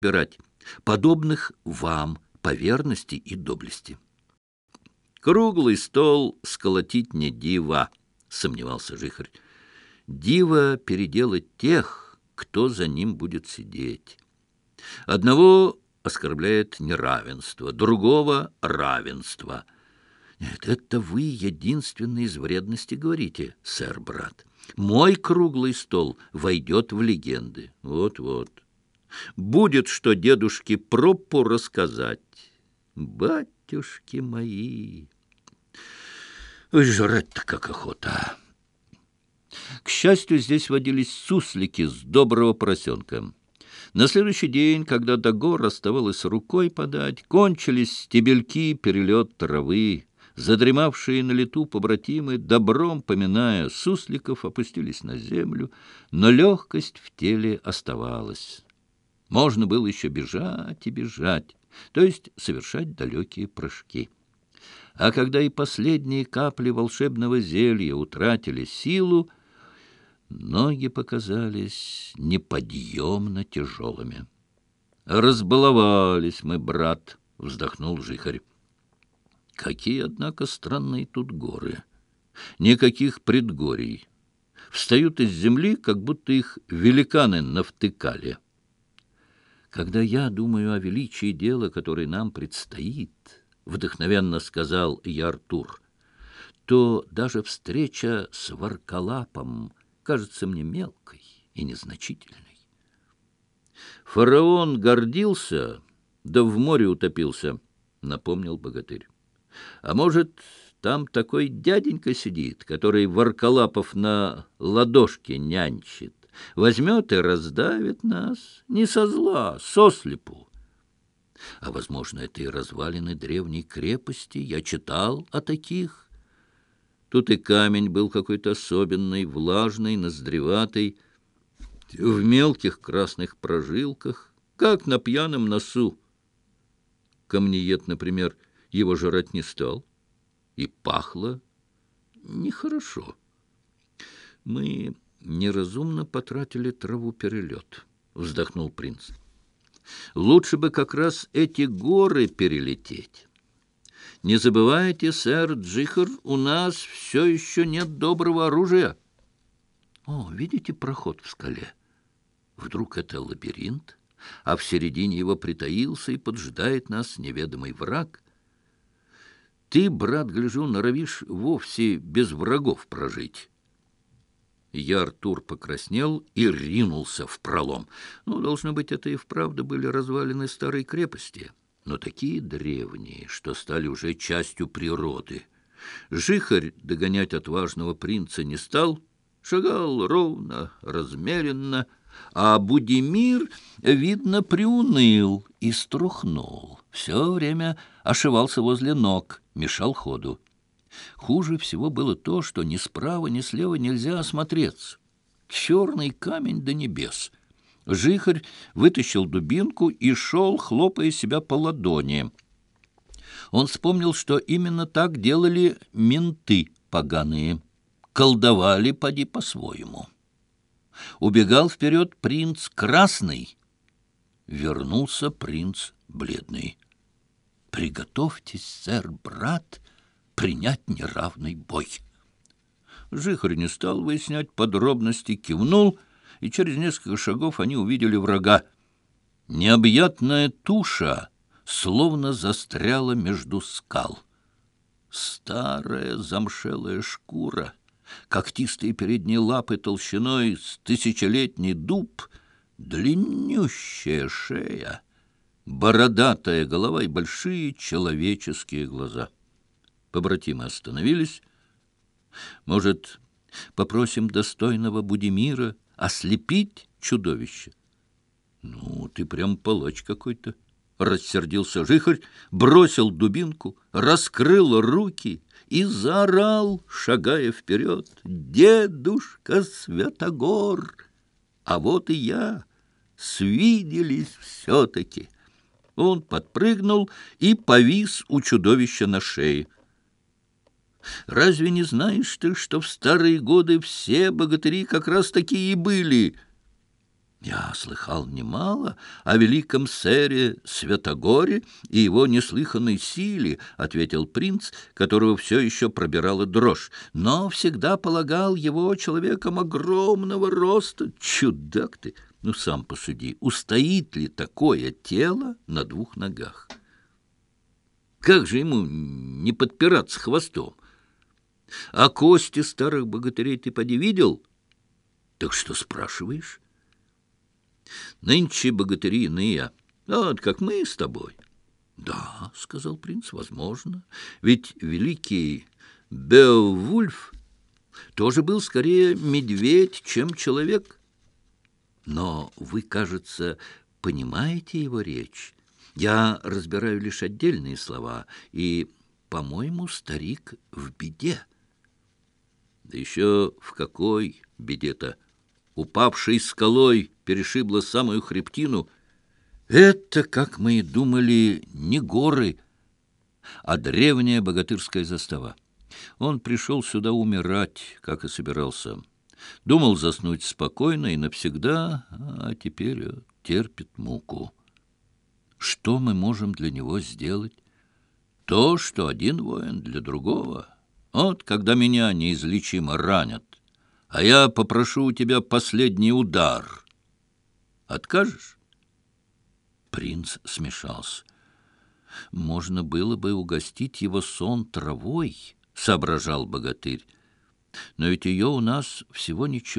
Выбирать подобных вам по верности и доблести. Круглый стол сколотить не дива, сомневался Жихарь. Дива переделать тех, кто за ним будет сидеть. Одного оскорбляет неравенство, другого — равенство. Нет, это вы единственное из вредности говорите, сэр-брат. Мой круглый стол войдет в легенды. Вот-вот будет что дедушке пропу рассказать. Батюшки мои! Ой, жрать-то как охота! К счастью, здесь водились суслики с доброго поросенка. На следующий день, когда до гор оставалось рукой подать, кончились стебельки перелет травы. Задремавшие на лету побратимы, добром поминая сусликов, опустились на землю, но легкость в теле оставалась. Можно было еще бежать и бежать, то есть совершать далекие прыжки. А когда и последние капли волшебного зелья утратили силу, ноги показались неподъемно тяжелыми. «Разбаловались мы, брат», — вздохнул жихарь. «Какие, однако, странные тут горы! Никаких предгорий! Встают из земли, как будто их великаны навтыкали» когда я думаю о величии дела, которое нам предстоит, — вдохновенно сказал Яртур, — то даже встреча с Варкалапом кажется мне мелкой и незначительной. Фараон гордился, да в море утопился, — напомнил богатырь. А может, там такой дяденька сидит, который Варкалапов на ладошке нянчит? возьмет и раздавит нас не со зла, со слепу. А, возможно, это и развалины древней крепости. Я читал о таких. Тут и камень был какой-то особенный, влажный, ноздреватый, в мелких красных прожилках, как на пьяном носу. Камниет, например, его жрать не стал, и пахло нехорошо. Мы неразумно потратили траву перелет, — вздохнул принц. Лучше бы как раз эти горы перелететь. Не забывайте, сэр Джихар, у нас все еще нет доброго оружия. О, видите проход в скале? Вдруг это лабиринт, а в середине его притаился и поджидает нас неведомый враг? Ты, брат, гляжу, норовишь вовсе без врагов прожить. Я, Артур, покраснел и ринулся в пролом. Ну, должно быть, это и вправду были развалины старой крепости, но такие древние, что стали уже частью природы. Жихарь догонять отважного принца не стал, шагал ровно, размеренно, Хуже всего было то, что ни справа, ни слева нельзя осмотреться. Черный камень до небес. Жихарь вытащил дубинку и шел, хлопая себя по ладони. Он вспомнил, что именно так делали менты поганые. Колдовали, поди по-своему. Убегал вперед принц Красный. Вернулся принц Бледный. «Приготовьтесь, сэр, брат!» принять неравный бой. Жихарь не стал выяснять подробности, кивнул, и через несколько шагов они увидели врага. Необъятная туша словно застряла между скал. Старая замшелая шкура, когтистые передние лапы толщиной с тысячелетний дуб, длиннющая шея, бородатая голова и большие человеческие глаза — Побратимы остановились. Может, попросим достойного Будимира ослепить чудовище? Ну, ты прям палач какой-то. Рассердился жихарь, бросил дубинку, раскрыл руки и заорал, шагая вперед. «Дедушка Святогор! А вот и я! Свиделись все-таки!» Он подпрыгнул и повис у чудовища на шее. Разве не знаешь ты, что в старые годы все богатыри как раз такие и были? Я слыхал немало о великом сэре Святогоре и его неслыханной силе, — ответил принц, которого все еще пробирала дрожь, но всегда полагал его человеком огромного роста. Чудак ты! Ну, сам посуди, устоит ли такое тело на двух ногах? Как же ему не подпираться хвостом? — а кости старых богатырей ты поди видел? Так что спрашиваешь? Нынче богатыри иные, вот как мы с тобой. Да, — сказал принц, — возможно. Ведь великий Беовульф тоже был скорее медведь, чем человек. Но вы, кажется, понимаете его речь. Я разбираю лишь отдельные слова, и, по-моему, старик в беде. Да еще в какой беде-то! Упавшей скалой перешибла самую хребтину. Это, как мы и думали, не горы, а древняя богатырская застава. Он пришел сюда умирать, как и собирался. Думал заснуть спокойно и навсегда, а теперь терпит муку. Что мы можем для него сделать? То, что один воин для другого — вот когда меня неизлечимо ранят, а я попрошу у тебя последний удар. Откажешь?» Принц смешался. «Можно было бы угостить его сон травой», — соображал богатырь. «Но ведь ее у нас всего ничего».